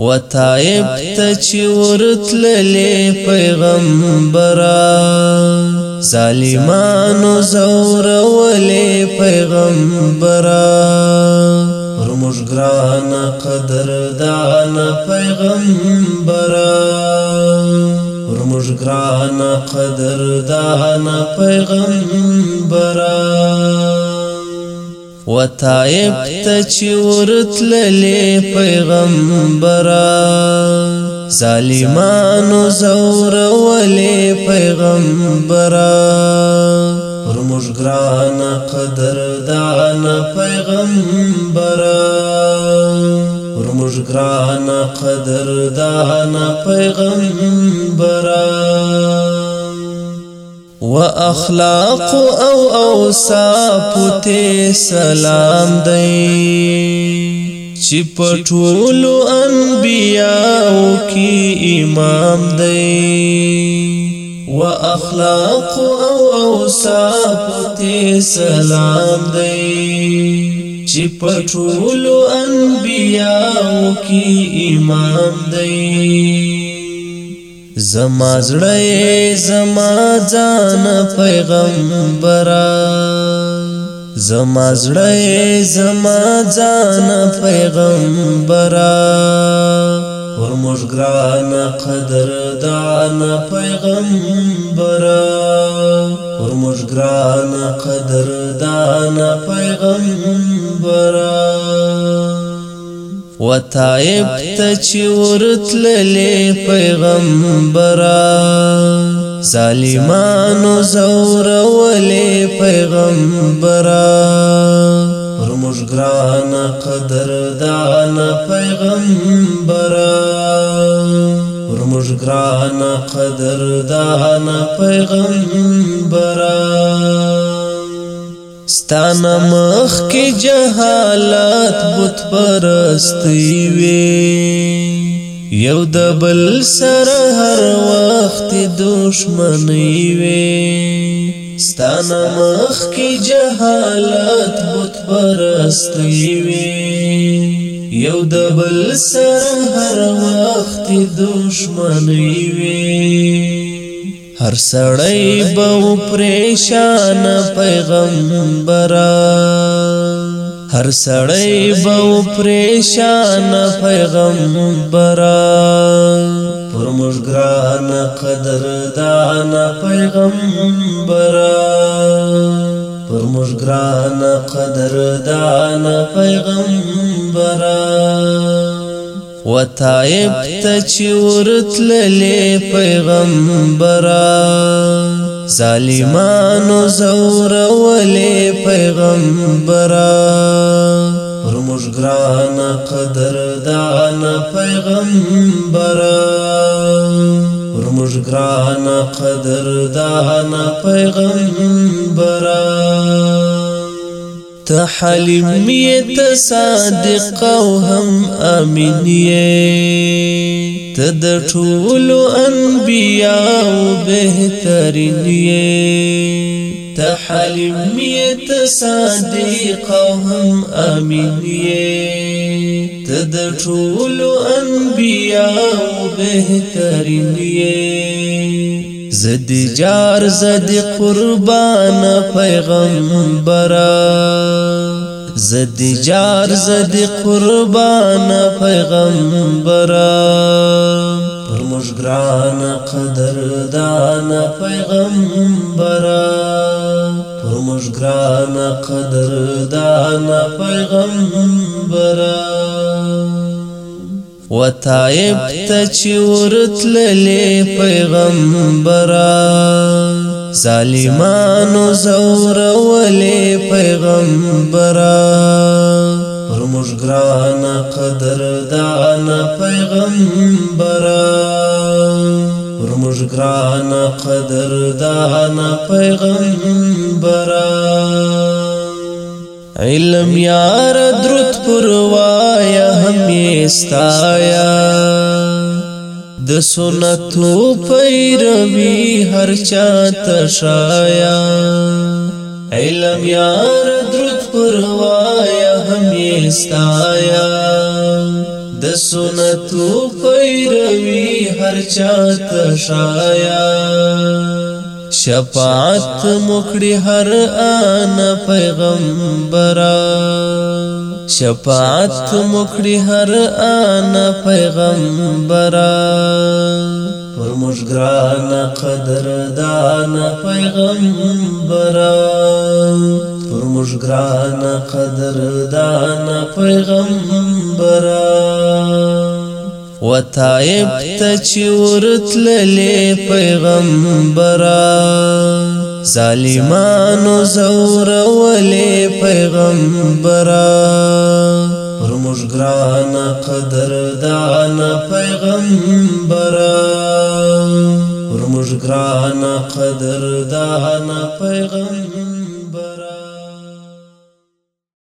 و تایب ته چې ورتللې پیغمبره ظالمانو زور ولې پیغمبره رموش ګران قدردان پیغمبره رموش ګران قدردان پیغمبره و تائب ته چې ورتللې پیغمبره ظالمانو زور ولې پیغمبره پر موږ ګران قدر دان پیغمبر پر موږ ګران قدر دان پیغمبر و اخلاق او اوصاف ته سلام دی چې پټول انبیاء کی امام دی و اخلاق او اوصاف ته سلام دی چې پټول انبیاء کی امام دی زما زړه زما ځان پیغمبره زما زړه زما ځان پیغمبره ور موږ ګران قدردان پیغمبره ور موږ ګران قدردان پیغمبره و تایب ته چې ورتللې پیغمبره ظالمانو زور ولې پیغمبره ورمش ګران قدردان پیغمبره ورمش ګران قدردان پیغمبره ستان مخ کې جهالت بت پرستی وي یو د بل سره هر وخت دښمنۍ وي ستان مخ کې جهالت بت پرستی وي یو د بل سره هر وخت دښمنۍ وي هر سړی به پریشان پیغمبره هر سړی به پریشان پیغمبر پر موږ ګران قدردان پیغمبر پر موږ ګران قدردان پیغمبر و تایب ته چې ورتللې پیغمبره ظالمانو زور ولې پیغمبره پرموش ګران قدر دان پیغمبر پرموش ګران قدر دان پیغمبر ته حلیم یې صادق او هم امین یې ته د ټول انبیاء بهترین یې صادق او هم امین یې ته د زدی جار زدی قربان پیغمبرا زدی جار زدی قربان پیغمبرا پر مشگران قدردان پیغمبرا پر مشگران قدردان پیغمبرا و تایب ته چې ورتللې پیغمبره ظالمانو زور ولې پیغمبره پر موږ ګران قدردان پیغمبره پر موږ ګران قدردان پیغمبره علم یار درود پروایا همیستایا د سنتو پیروي هر چا تشایا علم یار درود پروایا همیستایا د سنتو پیروي هر چا تشایا شفاعت مکړي هر ان پیغمبره شفاعت مکړي هر ان پیغمبره پر موږ ګران قدردان پیغمبره پر موږ ګران قدردان پیغمبره و تایب ته چې ورتللې پیغمبره ظالمانو زور ولې پیغمبره پرموش ګران قدر دان پیغمبره پرموش ګران قدر دان پیغمبره